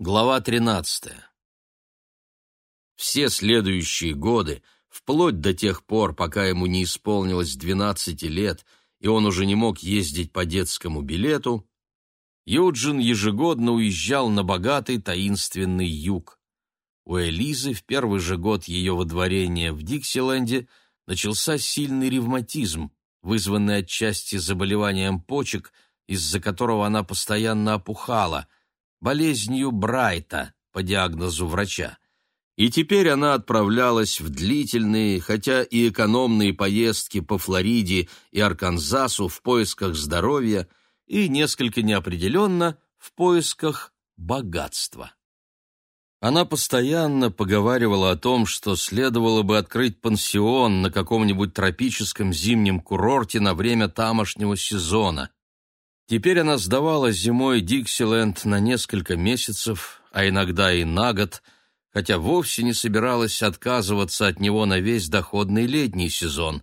Глава 13. Все следующие годы, вплоть до тех пор, пока ему не исполнилось 12 лет, и он уже не мог ездить по детскому билету, Юджин ежегодно уезжал на богатый таинственный юг. У Элизы в первый же год ее водворения в Диксиленде начался сильный ревматизм, вызванный отчасти заболеванием почек, из-за которого она постоянно опухала, болезнью Брайта по диагнозу врача. И теперь она отправлялась в длительные, хотя и экономные поездки по Флориде и Арканзасу в поисках здоровья и несколько неопределенно в поисках богатства. Она постоянно поговаривала о том, что следовало бы открыть пансион на каком-нибудь тропическом зимнем курорте на время тамошнего сезона. Теперь она сдавала зимой Диксиленд на несколько месяцев, а иногда и на год, хотя вовсе не собиралась отказываться от него на весь доходный летний сезон.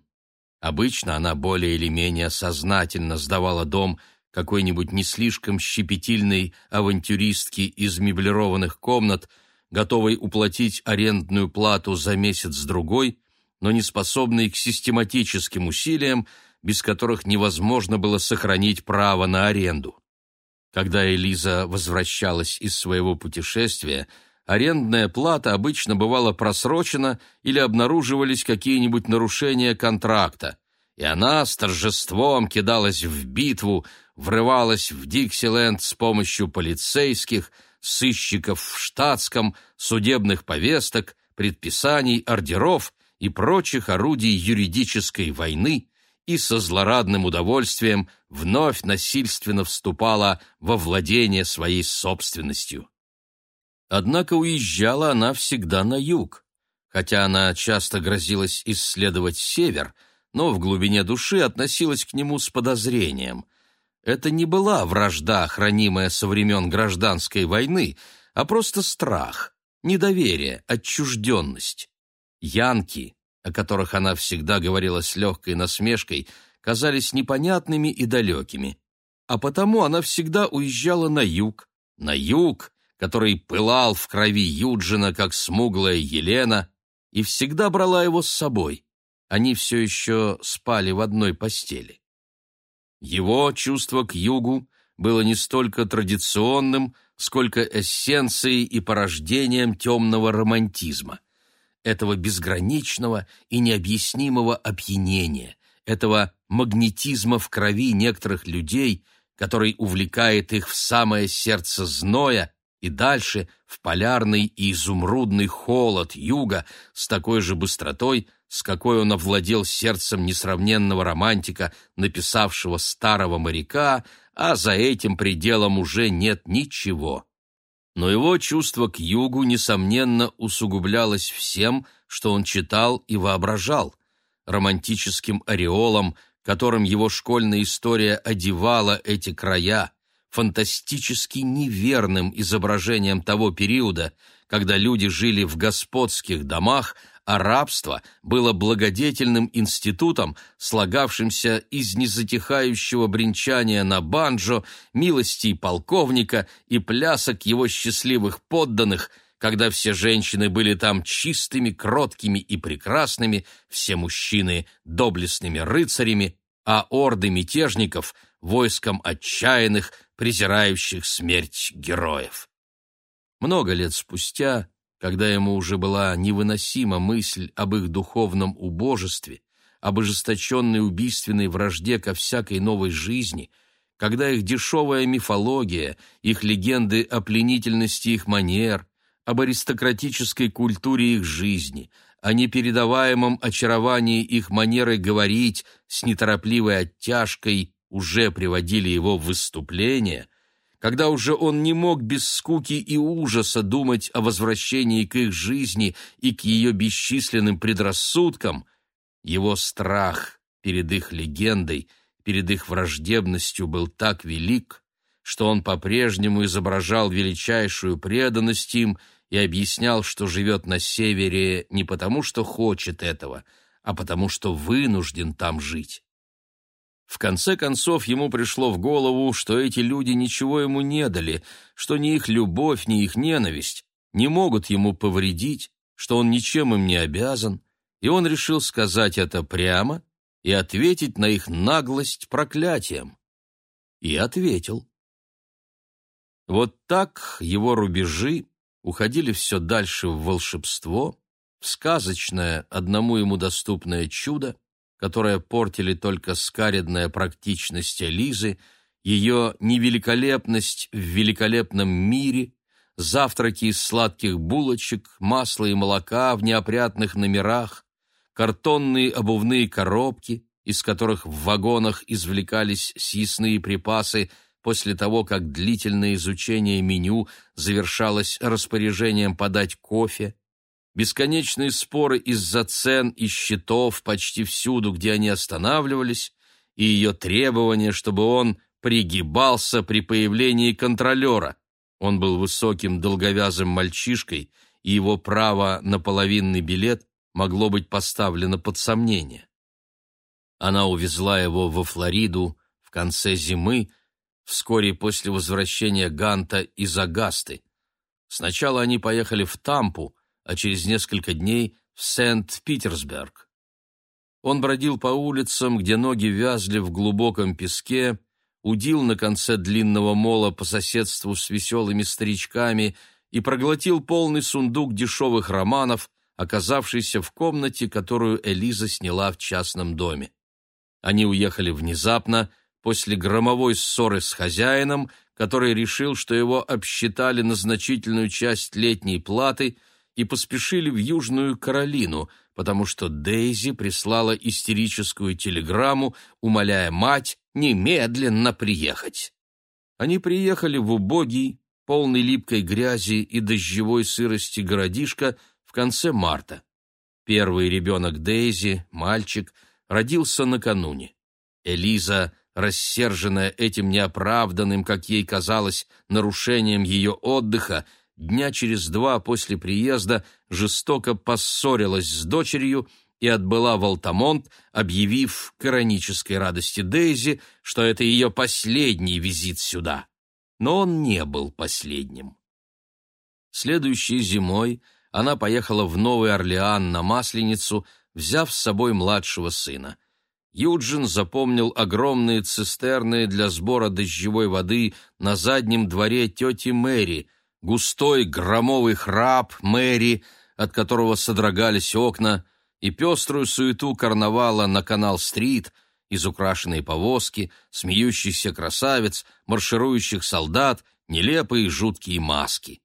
Обычно она более или менее сознательно сдавала дом какой-нибудь не слишком щепетильной авантюристки из меблированных комнат, готовой уплатить арендную плату за месяц-другой, но не способной к систематическим усилиям, без которых невозможно было сохранить право на аренду. Когда Элиза возвращалась из своего путешествия, арендная плата обычно бывала просрочена или обнаруживались какие-нибудь нарушения контракта, и она с торжеством кидалась в битву, врывалась в Диксиленд с помощью полицейских, сыщиков в штатском, судебных повесток, предписаний, ордеров и прочих орудий юридической войны, и со злорадным удовольствием вновь насильственно вступала во владение своей собственностью. Однако уезжала она всегда на юг, хотя она часто грозилась исследовать север, но в глубине души относилась к нему с подозрением. Это не была вражда, хранимая со времен гражданской войны, а просто страх, недоверие, отчужденность. Янки, о которых она всегда говорила с легкой насмешкой, казались непонятными и далекими. А потому она всегда уезжала на юг, на юг, который пылал в крови Юджина, как смуглая Елена, и всегда брала его с собой. Они все еще спали в одной постели. Его чувство к югу было не столько традиционным, сколько эссенцией и порождением темного романтизма — этого безграничного и необъяснимого опьянения, этого магнетизма в крови некоторых людей, который увлекает их в самое сердце зноя и дальше в полярный и изумрудный холод юга с такой же быстротой, с какой он овладел сердцем несравненного романтика, написавшего старого моряка, а за этим пределом уже нет ничего но его чувство к югу, несомненно, усугублялось всем, что он читал и воображал, романтическим ореолом, которым его школьная история одевала эти края, фантастически неверным изображением того периода, когда люди жили в господских домах, а рабство было благодетельным институтом, слагавшимся из незатихающего бренчания на банджо, милостей полковника и плясок его счастливых подданных, когда все женщины были там чистыми, кроткими и прекрасными, все мужчины — доблестными рыцарями, а орды мятежников — войском отчаянных, презирающих смерть героев. Много лет спустя когда ему уже была невыносима мысль об их духовном убожестве, об ожесточенной убийственной вражде ко всякой новой жизни, когда их дешевая мифология, их легенды о пленительности их манер, об аристократической культуре их жизни, о непередаваемом очаровании их манеры говорить с неторопливой оттяжкой уже приводили его в выступление, когда уже он не мог без скуки и ужаса думать о возвращении к их жизни и к ее бесчисленным предрассудкам, его страх перед их легендой, перед их враждебностью был так велик, что он по-прежнему изображал величайшую преданность им и объяснял, что живет на севере не потому, что хочет этого, а потому, что вынужден там жить. В конце концов ему пришло в голову, что эти люди ничего ему не дали, что ни их любовь, ни их ненависть не могут ему повредить, что он ничем им не обязан, и он решил сказать это прямо и ответить на их наглость проклятием. И ответил. Вот так его рубежи уходили все дальше в волшебство, в сказочное, одному ему доступное чудо, которое портили только скаредная практичность Элизы, ее невеликолепность в великолепном мире, завтраки из сладких булочек, масла и молока в неопрятных номерах, картонные обувные коробки, из которых в вагонах извлекались съестные припасы после того, как длительное изучение меню завершалось распоряжением подать кофе, бесконечные споры из-за цен и счетов почти всюду, где они останавливались, и ее требование, чтобы он пригибался при появлении контролера. Он был высоким долговязым мальчишкой, и его право на половинный билет могло быть поставлено под сомнение. Она увезла его во Флориду в конце зимы, вскоре после возвращения Ганта из Агасты. Сначала они поехали в Тампу, а через несколько дней в Сент-Питерсберг. Он бродил по улицам, где ноги вязли в глубоком песке, удил на конце длинного мола по соседству с веселыми старичками и проглотил полный сундук дешевых романов, оказавшийся в комнате, которую Элиза сняла в частном доме. Они уехали внезапно, после громовой ссоры с хозяином, который решил, что его обсчитали на значительную часть летней платы – и поспешили в Южную Каролину, потому что Дейзи прислала истерическую телеграмму, умоляя мать немедленно приехать. Они приехали в убогий, полный липкой грязи и дождевой сырости городишко в конце марта. Первый ребенок Дейзи, мальчик, родился накануне. Элиза, рассерженная этим неоправданным, как ей казалось, нарушением ее отдыха, дня через два после приезда жестоко поссорилась с дочерью и отбыла в Алтамонт, объявив к радости Дейзи, что это ее последний визит сюда. Но он не был последним. Следующей зимой она поехала в Новый Орлеан на Масленицу, взяв с собой младшего сына. Юджин запомнил огромные цистерны для сбора дождевой воды на заднем дворе тети Мэри — густой громовый храп Мэри, от которого содрогались окна, и пеструю суету карнавала на канал-стрит, изукрашенные повозки, смеющийся красавец, марширующих солдат, нелепые жуткие маски.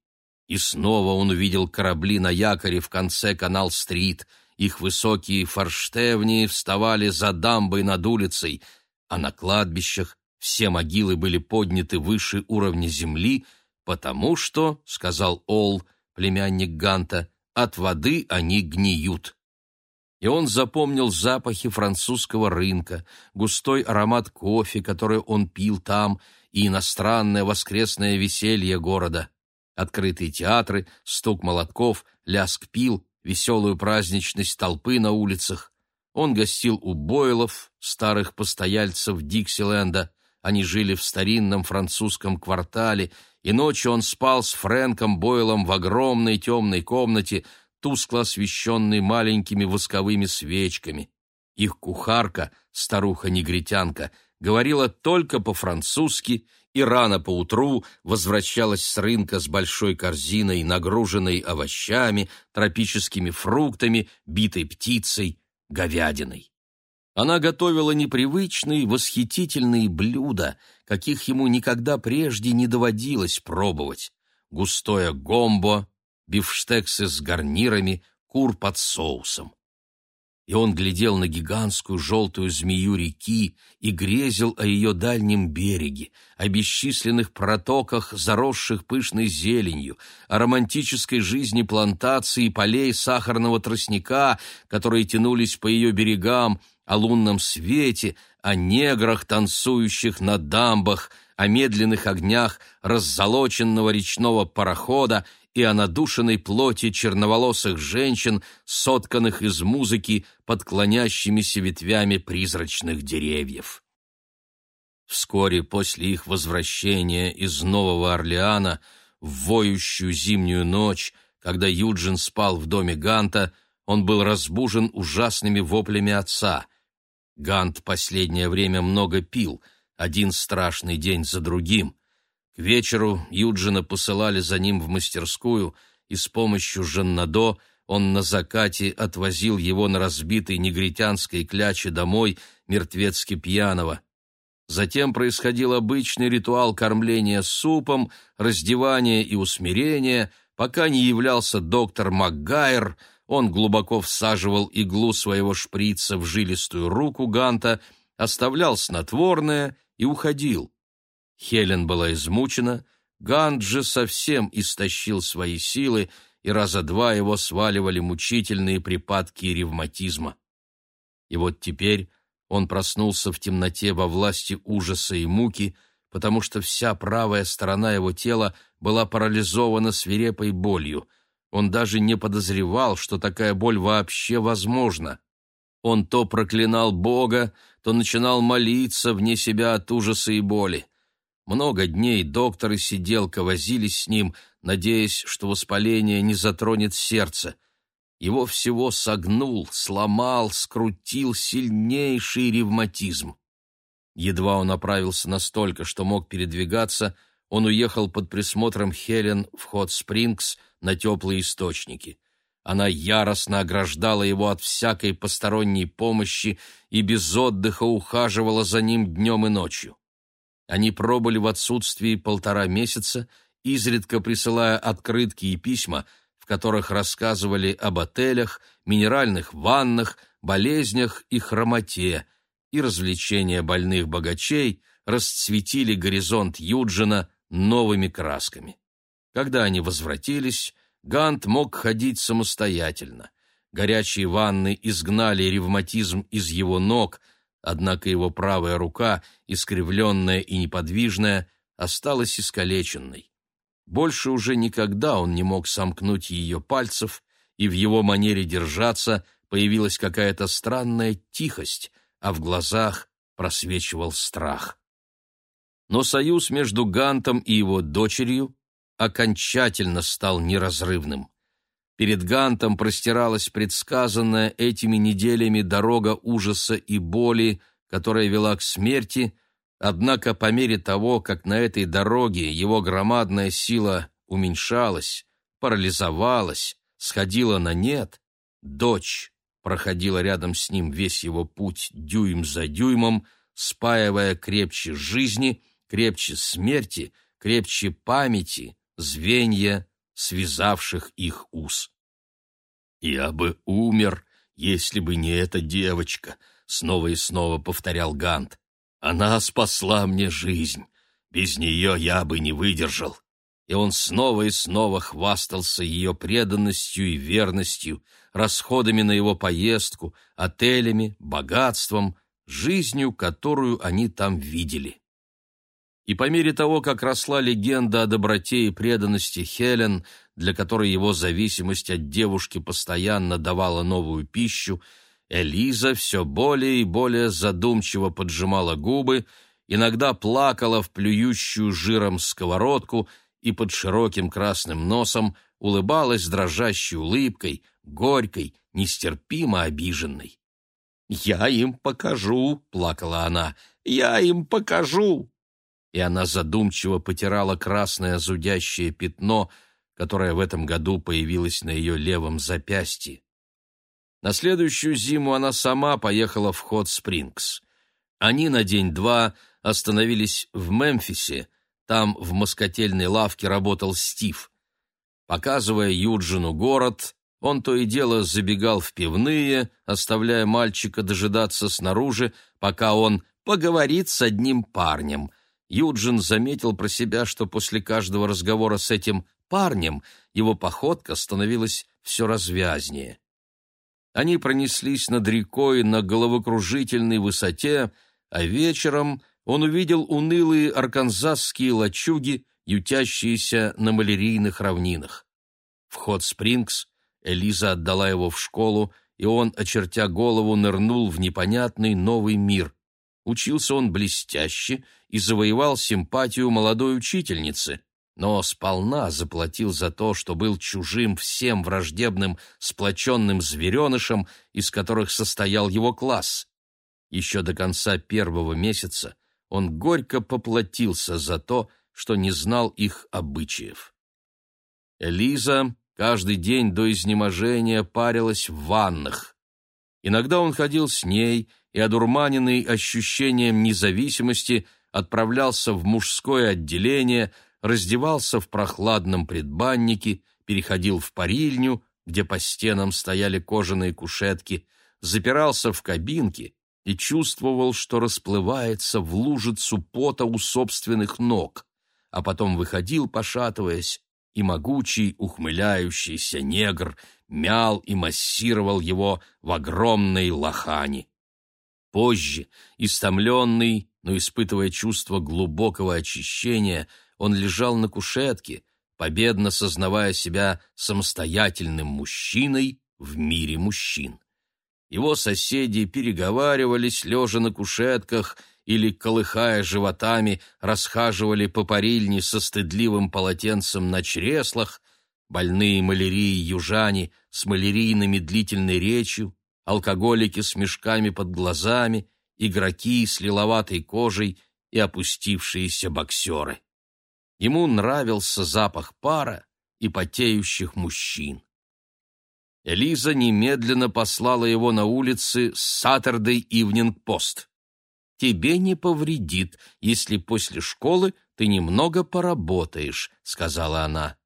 И снова он увидел корабли на якоре в конце канал-стрит, их высокие форштевни вставали за дамбой над улицей, а на кладбищах все могилы были подняты выше уровня земли, «Потому что, — сказал Ол, племянник Ганта, — от воды они гниют». И он запомнил запахи французского рынка, густой аромат кофе, который он пил там, и иностранное воскресное веселье города. Открытые театры, стук молотков, лязг пил, веселую праздничность толпы на улицах. Он гостил у Бойлов, старых постояльцев Диксиленда. Они жили в старинном французском квартале и ночью он спал с Фрэнком Бойлом в огромной темной комнате, тускло освещенной маленькими восковыми свечками. Их кухарка, старуха-негритянка, говорила только по-французски и рано поутру возвращалась с рынка с большой корзиной, нагруженной овощами, тропическими фруктами, битой птицей, говядиной. Она готовила непривычные, восхитительные блюда, каких ему никогда прежде не доводилось пробовать. Густое гомбо, бифштексы с гарнирами, кур под соусом. И он глядел на гигантскую желтую змею реки и грезил о ее дальнем береге, о бесчисленных протоках, заросших пышной зеленью, о романтической жизни плантаций и полей сахарного тростника, которые тянулись по ее берегам, о лунном свете, о неграх, танцующих на дамбах, о медленных огнях раззолоченного речного парохода и о надушенной плоти черноволосых женщин, сотканных из музыки под клонящимися ветвями призрачных деревьев. Вскоре после их возвращения из Нового Орлеана в воющую зимнюю ночь, когда Юджин спал в доме Ганта, он был разбужен ужасными воплями отца. Гант последнее время много пил, один страшный день за другим. К вечеру Юджина посылали за ним в мастерскую, и с помощью Жаннадо он на закате отвозил его на разбитой негритянской кляче домой мертвецки пьяного. Затем происходил обычный ритуал кормления супом, раздевания и усмирения, пока не являлся доктор МакГайр, он глубоко всаживал иглу своего шприца в жилистую руку Ганта, оставлял снотворное и уходил. Хелен была измучена, Гант же совсем истощил свои силы, и раза два его сваливали мучительные припадки ревматизма. И вот теперь он проснулся в темноте во власти ужаса и муки, потому что вся правая сторона его тела была парализована свирепой болью. Он даже не подозревал, что такая боль вообще возможна. Он то проклинал Бога, то начинал молиться вне себя от ужаса и боли. Много дней доктор и сиделка возились с ним, надеясь, что воспаление не затронет сердце. Его всего согнул, сломал, скрутил сильнейший ревматизм. Едва он оправился настолько, что мог передвигаться, он уехал под присмотром Хелен в Хот-Спрингс на теплые источники. Она яростно ограждала его от всякой посторонней помощи и без отдыха ухаживала за ним днем и ночью. Они пробыли в отсутствии полтора месяца, изредка присылая открытки и письма, в которых рассказывали об отелях, минеральных ваннах, болезнях и хромоте, и развлечения больных богачей расцветили горизонт Юджина новыми красками. Когда они возвратились, Гант мог ходить самостоятельно. Горячие ванны изгнали ревматизм из его ног — однако его правая рука, искривленная и неподвижная, осталась искалеченной. Больше уже никогда он не мог сомкнуть ее пальцев, и в его манере держаться появилась какая-то странная тихость, а в глазах просвечивал страх. Но союз между Гантом и его дочерью окончательно стал неразрывным. Перед Гантом простиралась предсказанная этими неделями дорога ужаса и боли, которая вела к смерти, однако по мере того, как на этой дороге его громадная сила уменьшалась, парализовалась, сходила на нет, дочь проходила рядом с ним весь его путь дюйм за дюймом, спаивая крепче жизни, крепче смерти, крепче памяти, звенья связавших их уз. «Я бы умер, если бы не эта девочка», — снова и снова повторял Гант. «Она спасла мне жизнь. Без нее я бы не выдержал». И он снова и снова хвастался ее преданностью и верностью, расходами на его поездку, отелями, богатством, жизнью, которую они там видели. И по мере того, как росла легенда о доброте и преданности Хелен, для которой его зависимость от девушки постоянно давала новую пищу, Элиза все более и более задумчиво поджимала губы, иногда плакала в плюющую жиром сковородку и под широким красным носом улыбалась дрожащей улыбкой, горькой, нестерпимо обиженной. «Я им покажу», — плакала она, — «я им покажу» и она задумчиво потирала красное зудящее пятно, которое в этом году появилось на ее левом запястье. На следующую зиму она сама поехала в Хот-Спрингс. Они на день-два остановились в Мемфисе, там в москотельной лавке работал Стив. Показывая Юджину город, он то и дело забегал в пивные, оставляя мальчика дожидаться снаружи, пока он поговорит с одним парнем — Юджин заметил про себя, что после каждого разговора с этим парнем его походка становилась все развязнее. Они пронеслись над рекой на головокружительной высоте, а вечером он увидел унылые арканзасские лачуги, ютящиеся на малярийных равнинах. В Хот-Спрингс Элиза отдала его в школу, и он, очертя голову, нырнул в непонятный новый мир. Учился он блестяще и завоевал симпатию молодой учительницы, но сполна заплатил за то, что был чужим всем враждебным сплоченным зверенышем, из которых состоял его класс. Еще до конца первого месяца он горько поплатился за то, что не знал их обычаев. Элиза каждый день до изнеможения парилась в ваннах. Иногда он ходил с ней и, одурманенный ощущением независимости, отправлялся в мужское отделение, раздевался в прохладном предбаннике, переходил в парильню, где по стенам стояли кожаные кушетки, запирался в кабинке и чувствовал, что расплывается в лужицу пота у собственных ног, а потом выходил, пошатываясь, и могучий ухмыляющийся негр мял и массировал его в огромной лохани. Позже, истомленный, но испытывая чувство глубокого очищения, он лежал на кушетке, победно сознавая себя самостоятельным мужчиной в мире мужчин. Его соседи переговаривались, лежа на кушетках, или, колыхая животами, расхаживали по парильне со стыдливым полотенцем на чреслах, больные малярией южане с малярийной медлительной речью, алкоголики с мешками под глазами, игроки с лиловатой кожей и опустившиеся боксеры. Ему нравился запах пара и потеющих мужчин. Элиза немедленно послала его на улицы Saturday Evening Post. «Тебе не повредит, если после школы ты немного поработаешь», — сказала она.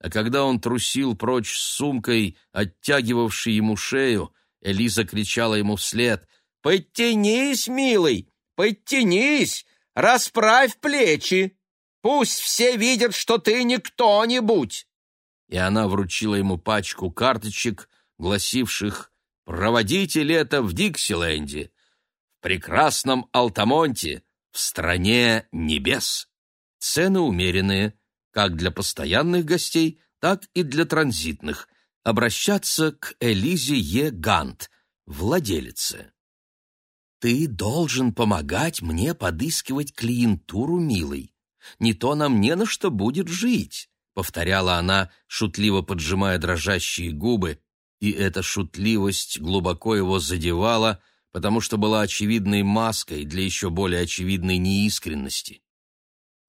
А когда он трусил прочь с сумкой, оттягивавшей ему шею, Элиза кричала ему вслед «Подтянись, милый, подтянись, расправь плечи, пусть все видят, что ты не кто-нибудь» и она вручила ему пачку карточек, гласивших «Проводите лето в Диксиленде, в прекрасном Алтамонте, в стране небес». Цены умеренные, как для постоянных гостей, так и для транзитных. Обращаться к Элизе Е. Гант, владелице. «Ты должен помогать мне подыскивать клиентуру, милый. Не то нам не на что будет жить». — повторяла она, шутливо поджимая дрожащие губы, и эта шутливость глубоко его задевала, потому что была очевидной маской для еще более очевидной неискренности.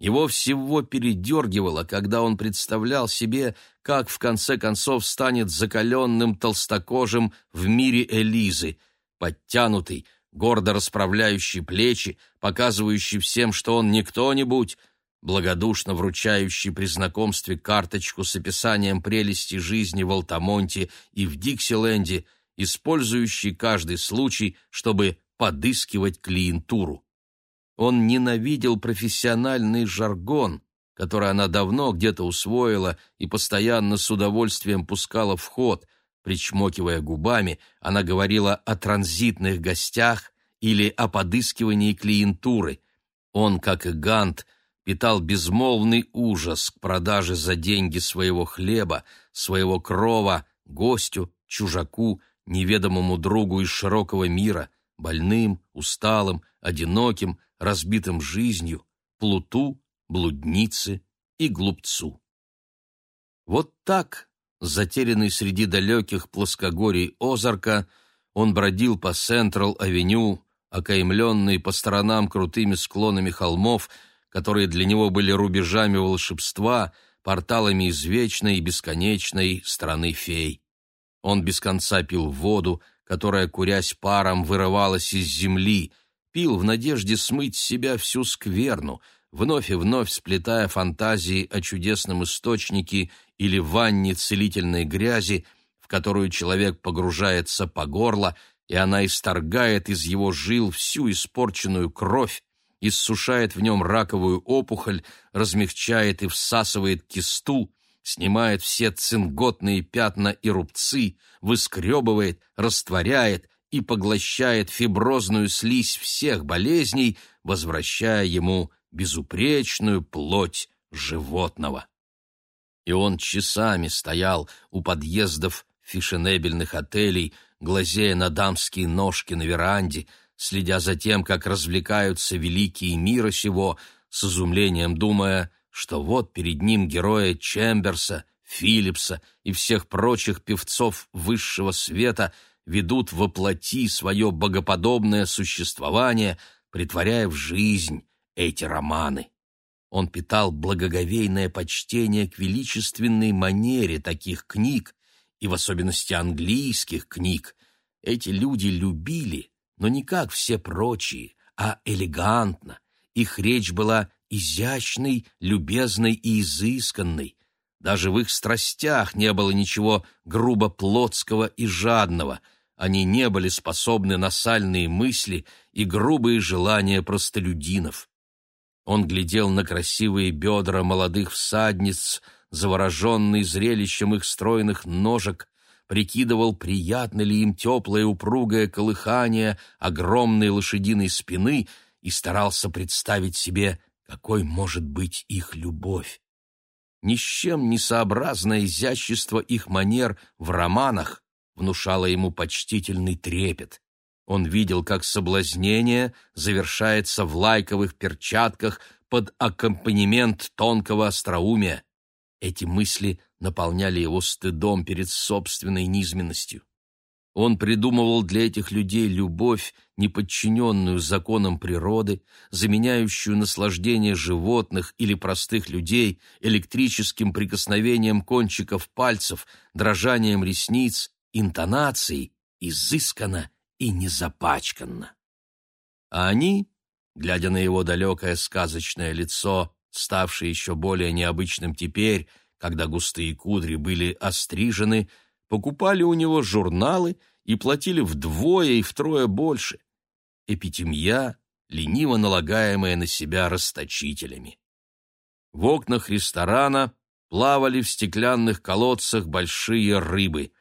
Его всего передергивало, когда он представлял себе, как в конце концов станет закаленным толстокожим в мире Элизы, подтянутый, гордо расправляющий плечи, показывающий всем, что он не кто-нибудь, благодушно вручающий при знакомстве карточку с описанием прелести жизни в Алтамонте и в Диксиленде, использующий каждый случай, чтобы подыскивать клиентуру. Он ненавидел профессиональный жаргон, который она давно где-то усвоила и постоянно с удовольствием пускала в ход. Причмокивая губами, она говорила о транзитных гостях или о подыскивании клиентуры. Он, как и Гант, питал безмолвный ужас к продаже за деньги своего хлеба, своего крова, гостю, чужаку, неведомому другу из широкого мира, больным, усталым, одиноким, разбитым жизнью, плуту, блуднице и глупцу. Вот так, затерянный среди далеких плоскогорий Озарка, он бродил по Централ-авеню, окаймленный по сторонам крутыми склонами холмов, которые для него были рубежами волшебства, порталами из вечной и бесконечной страны фей. Он без конца пил воду, которая, курясь паром, вырывалась из земли, пил в надежде смыть с себя всю скверну, вновь и вновь сплетая фантазии о чудесном источнике или ванне целительной грязи, в которую человек погружается по горло, и она исторгает из его жил всю испорченную кровь, иссушает в нем раковую опухоль, размягчает и всасывает кисту, снимает все цинготные пятна и рубцы, выскребывает, растворяет и поглощает фиброзную слизь всех болезней, возвращая ему безупречную плоть животного. И он часами стоял у подъездов фешенебельных отелей, глазея на дамские ножки на веранде, следя за тем, как развлекаются великие мира сего, с изумлением думая, что вот перед ним герои Чемберса, Филлипса и всех прочих певцов высшего света ведут воплоти свое богоподобное существование, притворяя в жизнь эти романы. Он питал благоговейное почтение к величественной манере таких книг, и в особенности английских книг. Эти люди любили, но не как все прочие, а элегантно. Их речь была изящной, любезной и изысканной. Даже в их страстях не было ничего грубо плотского и жадного. Они не были способны на сальные мысли и грубые желания простолюдинов. Он глядел на красивые бедра молодых всадниц, завороженный зрелищем их стройных ножек, прикидывал, приятно ли им теплое упругое колыхание огромной лошадиной спины и старался представить себе, какой может быть их любовь. Ни с чем не сообразное изящество их манер в романах внушало ему почтительный трепет. Он видел, как соблазнение завершается в лайковых перчатках под аккомпанемент тонкого остроумия. Эти мысли наполняли его стыдом перед собственной низменностью. Он придумывал для этих людей любовь, неподчиненную законам природы, заменяющую наслаждение животных или простых людей электрическим прикосновением кончиков пальцев, дрожанием ресниц, интонацией, изысканно и незапачканно. А они, глядя на его далекое сказочное лицо, ставшее еще более необычным теперь, когда густые кудри были острижены, покупали у него журналы и платили вдвое и втрое больше. Эпитемья, лениво налагаемая на себя расточителями. В окнах ресторана плавали в стеклянных колодцах большие рыбы.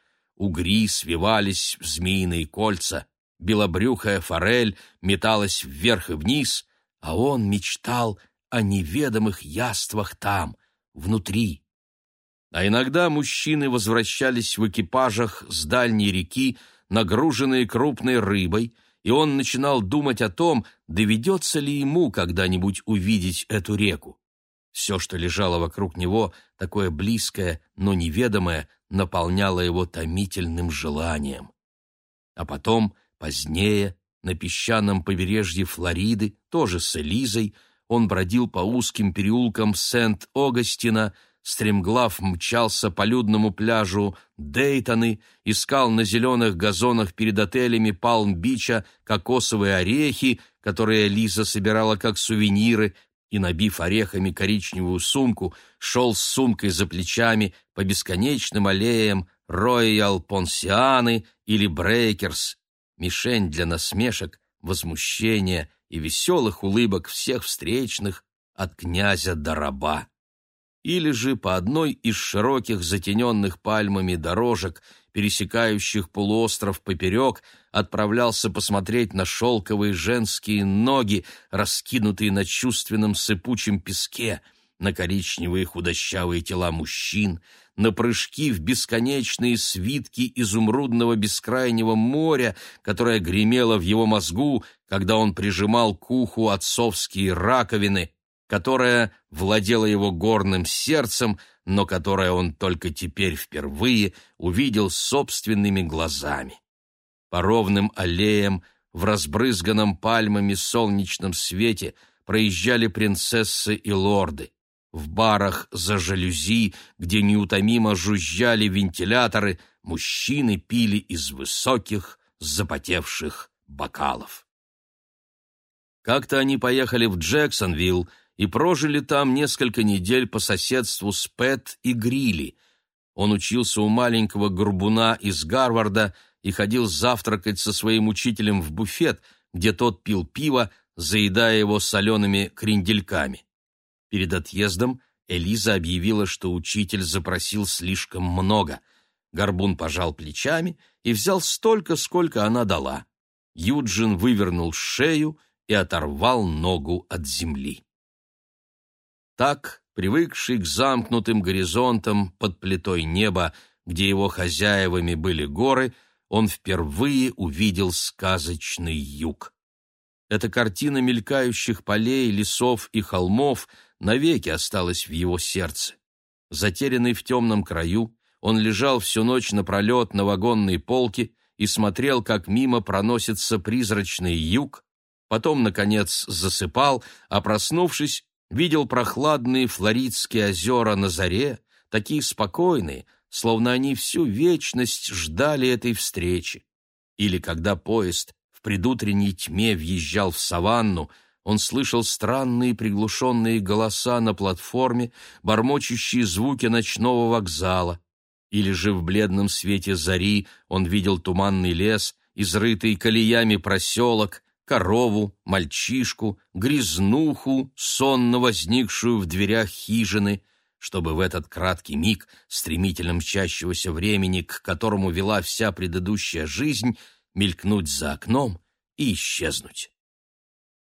Угри свивались в змеиные кольца, белобрюхая форель металась вверх и вниз, а он мечтал о неведомых яствах там, внутри, а иногда мужчины возвращались в экипажах с дальней реки, нагруженные крупной рыбой, и он начинал думать о том, доведется ли ему когда-нибудь увидеть эту реку. Все, что лежало вокруг него, такое близкое, но неведомое, наполняло его томительным желанием. А потом, позднее, на песчаном побережье Флориды, тоже с Элизой, он бродил по узким переулкам Сент-Огастина, стремглав мчался по людному пляжу Дейтоны, искал на зеленых газонах перед отелями Палм-Бича кокосовые орехи, которые Лиза собирала как сувениры, и, набив орехами коричневую сумку, шел с сумкой за плечами по бесконечным аллеям Роял Понсианы или Брейкерс, мишень для насмешек, возмущения и веселых улыбок всех встречных от князя до раба или же по одной из широких затененных пальмами дорожек, пересекающих полуостров поперек, отправлялся посмотреть на шелковые женские ноги, раскинутые на чувственном сыпучем песке, на коричневые худощавые тела мужчин, на прыжки в бесконечные свитки изумрудного бескрайнего моря, которое гремело в его мозгу, когда он прижимал к уху отцовские раковины, которая владела его горным сердцем, но которое он только теперь впервые увидел собственными глазами. По ровным аллеям в разбрызганном пальмами солнечном свете проезжали принцессы и лорды. В барах за жалюзи, где неутомимо жужжали вентиляторы, мужчины пили из высоких, запотевших бокалов. Как-то они поехали в Джексонвилл, и прожили там несколько недель по соседству с Пэт и Грилли. Он учился у маленького горбуна из Гарварда и ходил завтракать со своим учителем в буфет, где тот пил пиво, заедая его солеными крендельками. Перед отъездом Элиза объявила, что учитель запросил слишком много. Горбун пожал плечами и взял столько, сколько она дала. Юджин вывернул шею и оторвал ногу от земли. Так, привыкший к замкнутым горизонтам под плитой неба, где его хозяевами были горы, он впервые увидел сказочный юг. Эта картина мелькающих полей, лесов и холмов навеки осталась в его сердце. Затерянный в темном краю, он лежал всю ночь напролет на вагонной полке и смотрел, как мимо проносится призрачный юг, потом, наконец, засыпал, а, проснувшись, видел прохладные флоридские озера на заре, такие спокойные, словно они всю вечность ждали этой встречи. Или когда поезд в предутренней тьме въезжал в саванну, он слышал странные приглушенные голоса на платформе, бормочущие звуки ночного вокзала. Или же в бледном свете зари он видел туманный лес, изрытый колеями проселок, корову, мальчишку, грязнуху, сонно возникшую в дверях хижины, чтобы в этот краткий миг, стремительно мчащегося времени, к которому вела вся предыдущая жизнь, мелькнуть за окном и исчезнуть.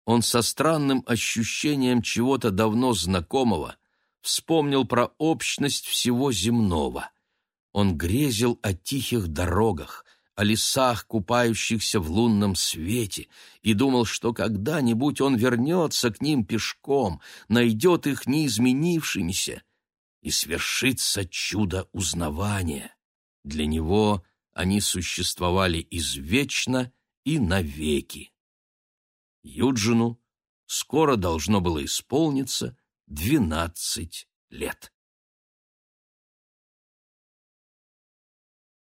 Он со странным ощущением чего-то давно знакомого вспомнил про общность всего земного — он грезил о тихих дорогах, о лесах, купающихся в лунном свете, и думал, что когда-нибудь он вернется к ним пешком, найдет их неизменившимися, и свершится чудо узнавания. Для него они существовали извечно и навеки. Юджину скоро должно было исполниться двенадцать лет.